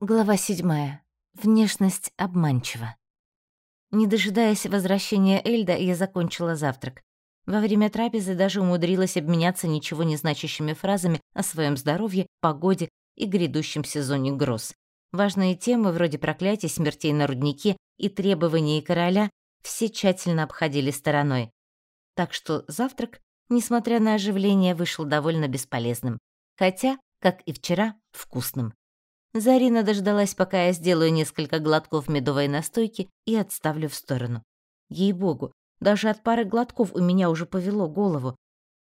Глава седьмая. Внешность обманчива. Не дожидаясь возвращения Эльда, я закончила завтрак. Во время трапезы даже умудрилась обменяться ничего не значащими фразами о своем здоровье, погоде и грядущем сезоне гроз. Важные темы вроде проклятий, смертей на руднике и требований короля все тщательно обходили стороной. Так что завтрак, несмотря на оживление, вышел довольно бесполезным. Хотя, как и вчера, вкусным. Зарина дождалась, пока я сделаю несколько глотков медовой настойки и отставлю в сторону. Ей-богу, даже от пары глотков у меня уже повело голову.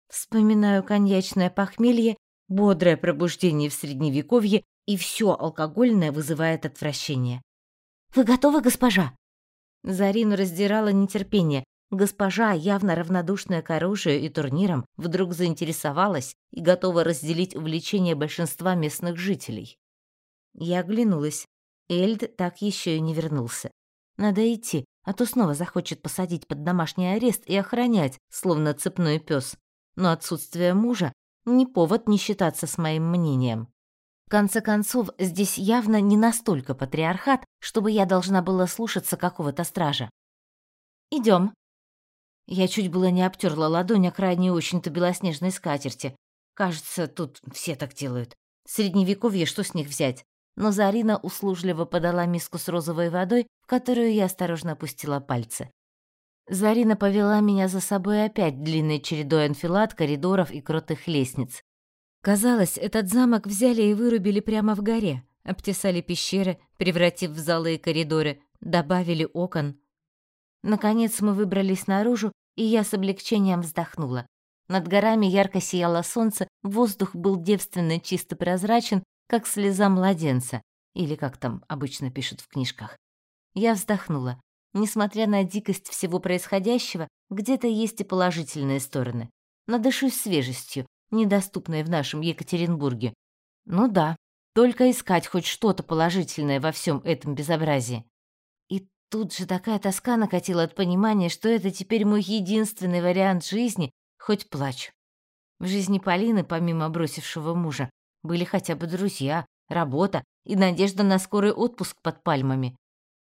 Вспоминаю коньячное похмелье, бодрое пробуждение в средневековье, и все алкогольное вызывает отвращение. «Вы готовы, госпожа?» Зарину раздирало нетерпение. Госпожа, явно равнодушная к оружию и турнирам, вдруг заинтересовалась и готова разделить увлечение большинства местных жителей. Я оглянулась. Эльд так еще и не вернулся. Надо идти, а то снова захочет посадить под домашний арест и охранять, словно цепной пес. Но отсутствие мужа не повод не считаться с моим мнением. В конце концов, здесь явно не настолько патриархат, чтобы я должна была слушаться какого-то стража. Идем. Я чуть было не обтерла ладонь о край не очень-то белоснежной скатерти. Кажется, тут все так делают. Средневековье, что с них взять? Но Зарина услужливо подала миску с розовой водой, в которую я осторожно опустила пальцы. Зарина повела меня за собой опять длинной чередой анфилат, коридоров и крутых лестниц. Казалось, этот замок взяли и вырубили прямо в горе, обтесали пещеры, превратив в залы и коридоры, добавили окон. Наконец мы выбрались наружу, и я с облегчением вздохнула. Над горами ярко сияло солнце, воздух был девственно чисто прозрачен, как слеза младенца, или как там обычно пишут в книжках. Я вздохнула. Несмотря на дикость всего происходящего, где-то есть и положительные стороны. Надышусь свежестью, недоступной в нашем Екатеринбурге. Ну да, только искать хоть что-то положительное во всем этом безобразии. И тут же такая тоска накатила от понимания, что это теперь мой единственный вариант жизни, хоть плачу. В жизни Полины, помимо бросившего мужа, были хотя бы друзья, работа и надежда на скорый отпуск под пальмами.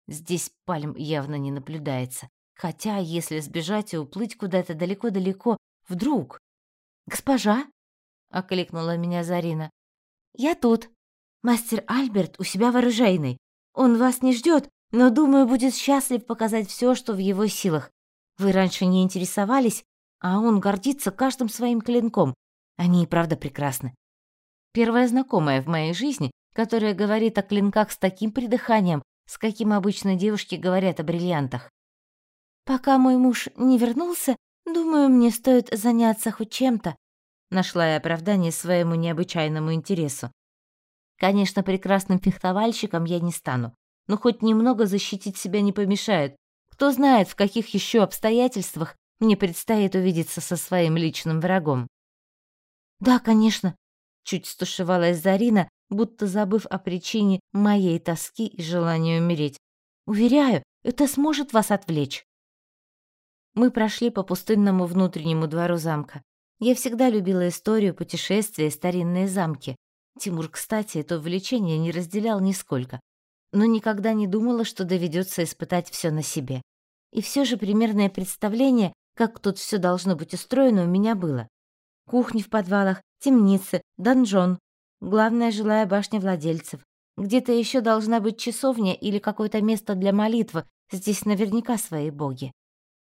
Здесь пальм явно не наблюдается. Хотя, если сбежать и уплыть куда-то далеко-далеко, вдруг... «Госпожа?» — окликнула меня Зарина. «Я тут. Мастер Альберт у себя в. Он вас не ждет, но, думаю, будет счастлив показать все, что в его силах. Вы раньше не интересовались, а он гордится каждым своим клинком. Они и правда прекрасны. Первая знакомая в моей жизни, которая говорит о клинках с таким придыханием, с каким обычно девушки говорят о бриллиантах. «Пока мой муж не вернулся, думаю, мне стоит заняться хоть чем-то», нашла я оправдание своему необычайному интересу. Конечно, прекрасным фехтовальщиком я не стану, но хоть немного защитить себя не помешает. Кто знает, в каких еще обстоятельствах мне предстоит увидеться со своим личным врагом. «Да, конечно», Чуть стушевалась Зарина, будто забыв о причине моей тоски и желания умереть. Уверяю, это сможет вас отвлечь. Мы прошли по пустынному внутреннему двору замка. Я всегда любила историю, путешествия и старинные замки. Тимур, кстати, это увлечение не разделял нисколько, но никогда не думала, что доведется испытать все на себе. И все же примерное представление, как тут все должно быть устроено, у меня было. Кухни в подвалах, темницы, донжон, главная жилая башня владельцев. Где-то еще должна быть часовня или какое-то место для молитвы, здесь наверняка свои боги.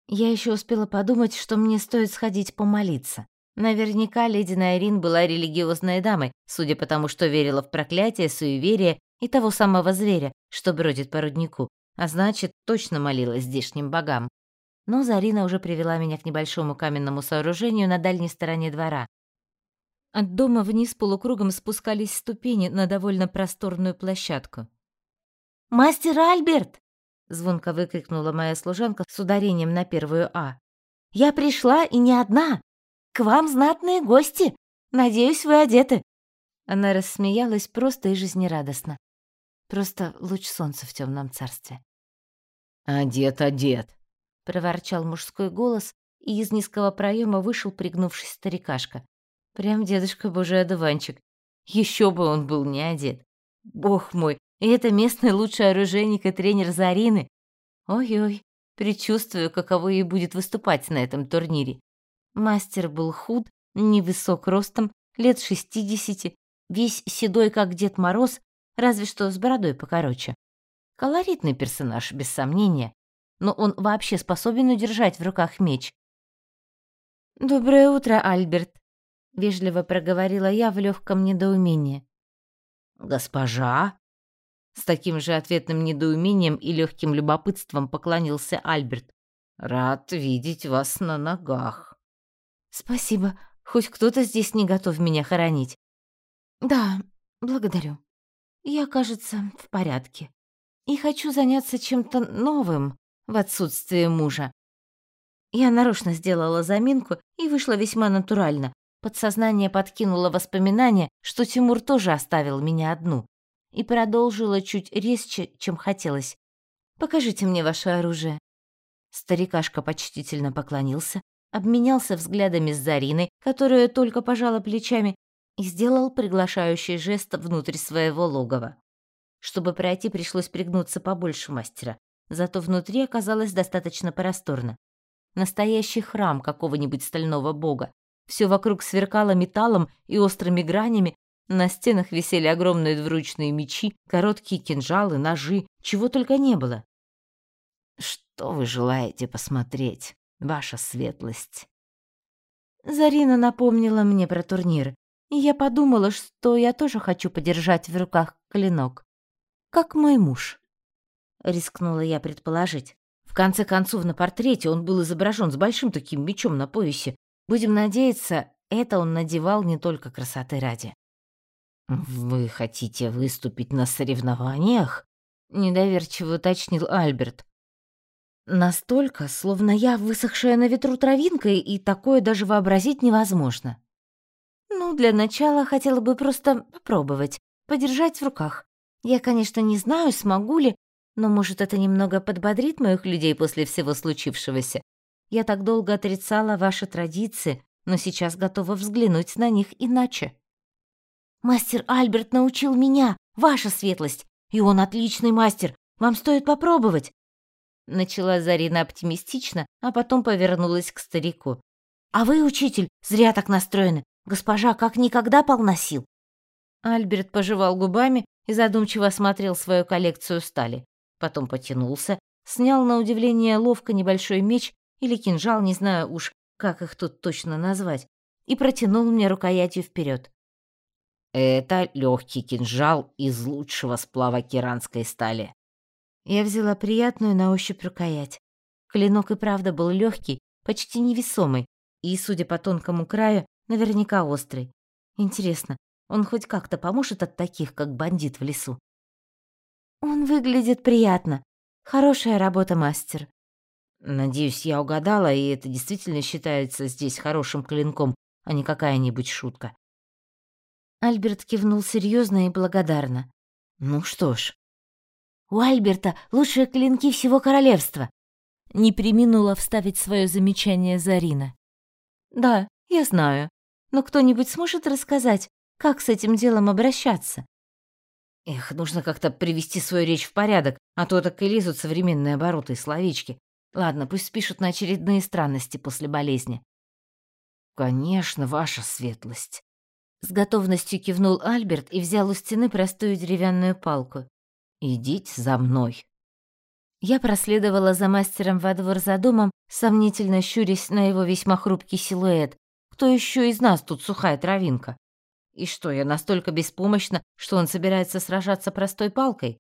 Я еще успела подумать, что мне стоит сходить помолиться. Наверняка леди Найрин была религиозной дамой, судя по тому, что верила в проклятие, суеверие и того самого зверя, что бродит по руднику, а значит, точно молилась здешним богам. Но Зарина уже привела меня к небольшому каменному сооружению на дальней стороне двора, от дома вниз полукругом спускались ступени на довольно просторную площадку. «Мастер Альберт!» — звонко выкрикнула моя служанка с ударением на первую «а». «Я пришла и не одна! К вам знатные гости! Надеюсь, вы одеты!» Она рассмеялась просто и жизнерадостно. Просто луч солнца в темном царстве. «Одет, одет!» — проворчал мужской голос, и из низкого проема вышел, пригнувшись старикашка. Прям дедушка божий одуванчик. Еще бы он был не одет. Бог мой, И это местный лучший оружейник и тренер Зарины. Ой-ой, предчувствую, каково ей будет выступать на этом турнире. Мастер был худ, невысок ростом, лет шестидесяти, весь седой, как Дед Мороз, разве что с бородой покороче. Колоритный персонаж, без сомнения, но он вообще способен удержать в руках меч. «Доброе утро, Альберт», — вежливо проговорила я в легком недоумении. «Госпожа?» С таким же ответным недоумением и легким любопытством поклонился Альберт. «Рад видеть вас на ногах». «Спасибо. Хоть кто-то здесь не готов меня хоронить». «Да, благодарю. Я, кажется, в порядке. И хочу заняться чем-то новым в отсутствие мужа». Я нарочно сделала заминку и вышла весьма натурально. Подсознание подкинуло воспоминание, что Тимур тоже оставил меня одну и продолжила чуть резче, чем хотелось. «Покажите мне ваше оружие». Старикашка почтительно поклонился, обменялся взглядами с Зариной, которая только пожала плечами, и сделал приглашающий жест внутрь своего логова. Чтобы пройти, пришлось пригнуться побольше мастера, зато внутри оказалось достаточно просторно. Настоящий храм какого-нибудь стального бога. Все вокруг сверкало металлом и острыми гранями, на стенах висели огромные двуручные мечи, короткие кинжалы, ножи, чего только не было. «Что вы желаете посмотреть, ваша светлость?» Зарина напомнила мне про турнир, и я подумала, что я тоже хочу подержать в руках клинок. Как мой муж. Рискнула я предположить. В конце концов, на портрете он был изображен с большим таким мечом на поясе. Будем надеяться, это он надевал не только красоты ради. «Вы хотите выступить на соревнованиях?» — недоверчиво уточнил Альберт. Настолько, словно я высохшая на ветру травинка, и такое даже вообразить невозможно. Ну, для начала хотела бы просто попробовать, подержать в руках. Я, конечно, не знаю, смогу ли, но, может, это немного подбодрит моих людей после всего случившегося. Я так долго отрицала ваши традиции, но сейчас готова взглянуть на них иначе. Мастер Альберт научил меня, ваша светлость, и он отличный мастер. Вам стоит попробовать. Начала Зарина оптимистично, а потом повернулась к старику. А вы, учитель, зря так настроены. Госпожа как никогда полна сил. Альберт пожевал губами и задумчиво осмотрел свою коллекцию стали. Потом потянулся, снял на удивление ловко небольшой меч или кинжал, не знаю уж, как их тут точно назвать, и протянул мне рукоятью вперед. Это легкий кинжал из лучшего сплава керанской стали. Я взяла приятную на ощупь рукоять. Клинок и правда был легкий, почти невесомый, и, судя по тонкому краю, наверняка острый. Интересно, он хоть как-то поможет от таких, как бандит в лесу? Он выглядит приятно. Хорошая работа, мастер. Надеюсь, я угадала, и это действительно считается здесь хорошим клинком, а не какая-нибудь шутка. Альберт кивнул серьезно и благодарно. Ну что ж. У Альберта лучшие клинки всего королевства. Не приминула вставить свое замечание Зарина. Да, я знаю. Но кто-нибудь сможет рассказать, как с этим делом обращаться? Эх, нужно как-то привести свою речь в порядок, а то так и лезут современные обороты и словечки. Ладно, пусть спишут на очередные странности после болезни. Конечно, ваша светлость. С готовностью кивнул Альберт и взял у стены простую деревянную палку. «Идите за мной». Я проследовала за мастером во двор за домом, сомнительно щурясь на его весьма хрупкий силуэт. Кто еще из нас тут сухая травинка? И что, я настолько беспомощна, что он собирается сражаться простой палкой?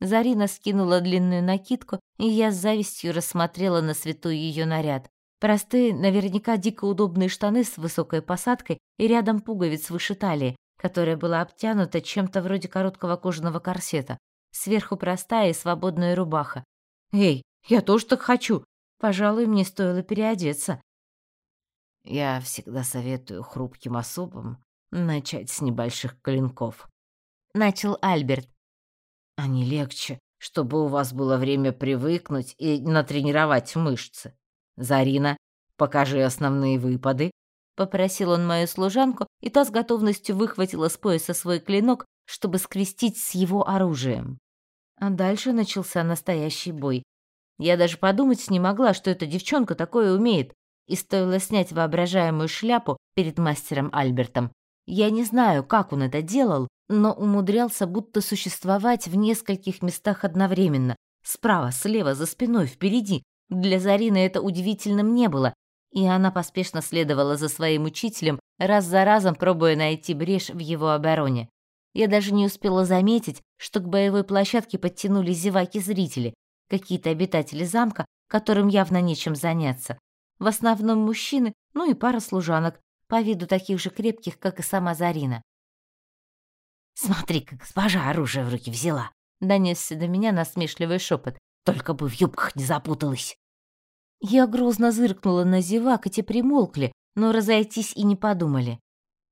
Зарина скинула длинную накидку, и я с завистью рассмотрела на свету ее наряд. Простые, наверняка дико удобные штаны с высокой посадкой и рядом пуговиц выше талии, которая была обтянута чем-то вроде короткого кожаного корсета. Сверху простая и свободная рубаха. «Эй, я тоже так хочу! Пожалуй, мне стоило переодеться». «Я всегда советую хрупким особам начать с небольших клинков», — начал Альберт. «Они легче, чтобы у вас было время привыкнуть и натренировать мышцы. «Зарина, покажи основные выпады», — попросил он мою служанку, и та с готовностью выхватила с пояса свой клинок, чтобы скрестить с его оружием. А дальше начался настоящий бой. Я даже подумать не могла, что эта девчонка такое умеет, и стоило снять воображаемую шляпу перед мастером Альбертом. Я не знаю, как он это делал, но умудрялся будто существовать в нескольких местах одновременно. Справа, слева, за спиной, впереди. Для Зарины это удивительным не было, и она поспешно следовала за своим учителем, раз за разом пробуя найти брешь в его обороне. Я даже не успела заметить, что к боевой площадке подтянулись зеваки-зрители, какие-то обитатели замка, которым явно нечем заняться. В основном мужчины, ну и пара служанок, по виду таких же крепких, как и сама Зарина. «Смотри, как госпожа оружие в руки взяла!» — донесся до меня насмешливый шепот. «Только бы в юбках не запуталась!» Я грозно зыркнула на зевак, и те примолкли, но разойтись и не подумали.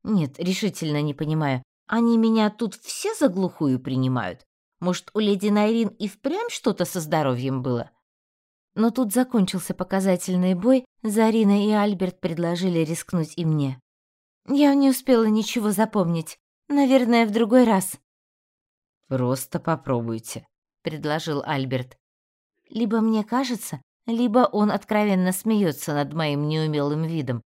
Нет, решительно не понимаю. Они меня тут все за глухую принимают? Может, у леди Найрин и впрямь что-то со здоровьем было? Но тут закончился показательный бой, Зарина и Альберт предложили рискнуть и мне. Я не успела ничего запомнить. Наверное, в другой раз. «Просто попробуйте», — предложил Альберт. Либо мне кажется, либо он откровенно смеется над моим неумелым видом.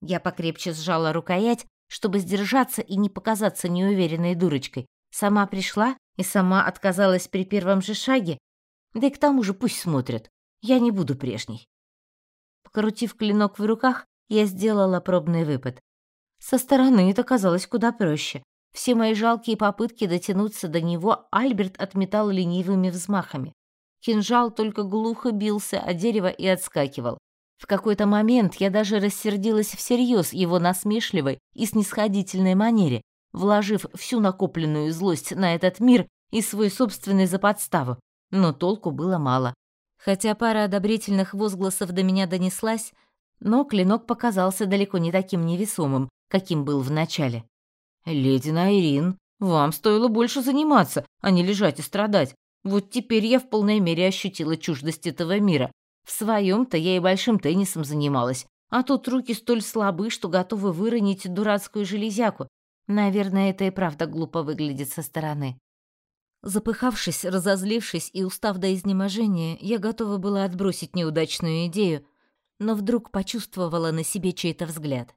Я покрепче сжала рукоять, чтобы сдержаться и не показаться неуверенной дурочкой. Сама пришла и сама отказалась при первом же шаге. Да и к тому же пусть смотрят. Я не буду прежней. Покрутив клинок в руках, я сделала пробный выпад. Со стороны это казалось куда проще. Все мои жалкие попытки дотянуться до него Альберт отметал ленивыми взмахами. Кинжал только глухо бился о дерево и отскакивал. В какой-то момент я даже рассердилась всерьез его насмешливой и снисходительной манере, вложив всю накопленную злость на этот мир и свой собственный за подставу. Но толку было мало. Хотя пара одобрительных возгласов до меня донеслась, но клинок показался далеко не таким невесомым, каким был в начале. «Леди Найрин, вам стоило больше заниматься, а не лежать и страдать. Вот теперь я в полной мере ощутила чуждость этого мира. В своем-то я и большим теннисом занималась, а тут руки столь слабы, что готовы выронить дурацкую железяку. Наверное, это и правда глупо выглядит со стороны. Запыхавшись, разозлившись и устав до изнеможения, я готова была отбросить неудачную идею, но вдруг почувствовала на себе чей-то взгляд.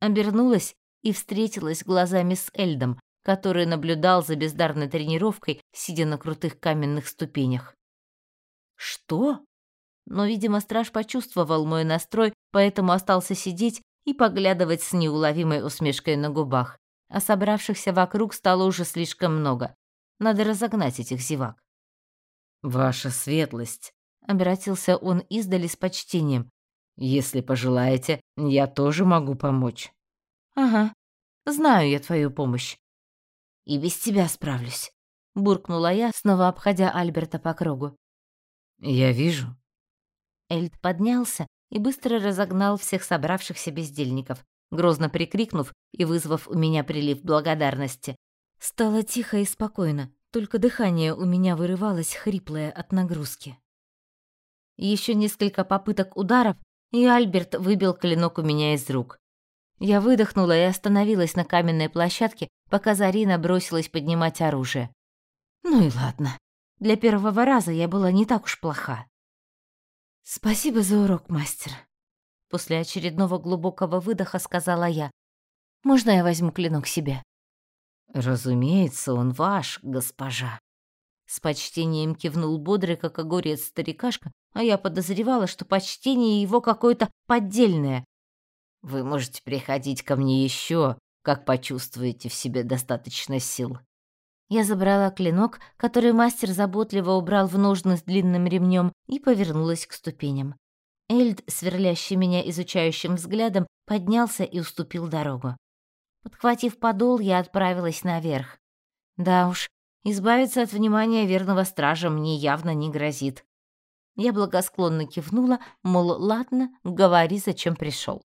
Обернулась и встретилась глазами с Эльдом, который наблюдал за бездарной тренировкой, сидя на крутых каменных ступенях. «Что?» Но, видимо, страж почувствовал мой настрой, поэтому остался сидеть и поглядывать с неуловимой усмешкой на губах. А собравшихся вокруг стало уже слишком много. Надо разогнать этих зевак. «Ваша светлость», — обратился он издали с почтением. «Если пожелаете, я тоже могу помочь». «Ага, знаю я твою помощь. И без тебя справлюсь», — буркнула я, снова обходя Альберта по кругу. «Я вижу». Эльд поднялся и быстро разогнал всех собравшихся бездельников, грозно прикрикнув и вызвав у меня прилив благодарности. Стало тихо и спокойно, только дыхание у меня вырывалось хриплое от нагрузки. Еще несколько попыток ударов, и Альберт выбил клинок у меня из рук. Я выдохнула и остановилась на каменной площадке, пока Зарина бросилась поднимать оружие. Ну и ладно. Для первого раза я была не так уж плоха. Спасибо за урок, мастер. После очередного глубокого выдоха сказала я. Можно я возьму клинок себе? Разумеется, он ваш, госпожа. С почтением кивнул бодрый, как огурец старикашка, а я подозревала, что почтение его какое-то поддельное, вы можете приходить ко мне еще, как почувствуете в себе достаточно сил. Я забрала клинок, который мастер заботливо убрал в ножны с длинным ремнем, и повернулась к ступеням. Эльд, сверлящий меня изучающим взглядом, поднялся и уступил дорогу. Подхватив подол, я отправилась наверх. Да уж, избавиться от внимания верного стража мне явно не грозит. Я благосклонно кивнула, мол, ладно, говори, зачем пришел.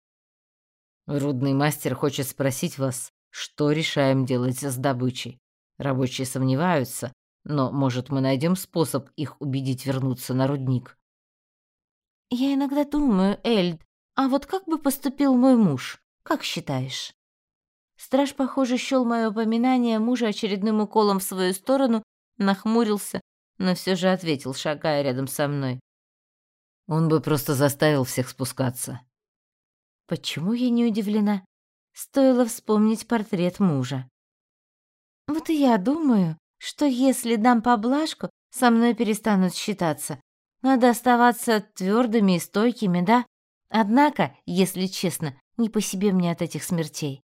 Рудный мастер хочет спросить вас, что решаем делать с добычей. Рабочие сомневаются, но, может, мы найдем способ их убедить вернуться на рудник. Я иногда думаю, Эльд, а вот как бы поступил мой муж? Как считаешь? Страж, похоже, счёл моё упоминание мужа очередным уколом в свою сторону, нахмурился, но все же ответил, шагая рядом со мной. Он бы просто заставил всех спускаться. Почему я не удивлена? Стоило вспомнить портрет мужа. Вот и я думаю, что если дам поблажку, со мной перестанут считаться. Надо оставаться твердыми и стойкими, да? Однако, если честно, не по себе мне от этих смертей.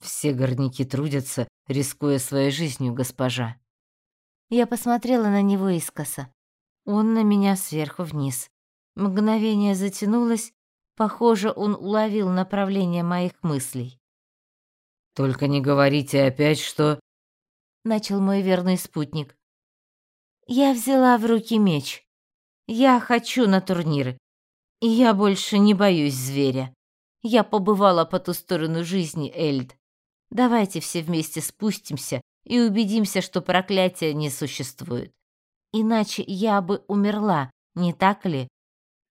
Все горняки трудятся, рискуя своей жизнью, госпожа. Я посмотрела на него искоса. Он на меня сверху вниз. Мгновение затянулось, похоже, он уловил направление моих мыслей. Только не говорите опять, что начал мой верный спутник. Я взяла в руки меч. Я хочу на турниры. И я больше не боюсь зверя. Я побывала по ту сторону жизни, Эльд. Давайте все вместе спустимся и убедимся, что проклятия не существует. Иначе я бы умерла, не так ли?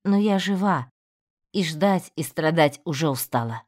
Но я жива, и ждать и страдать уже устала.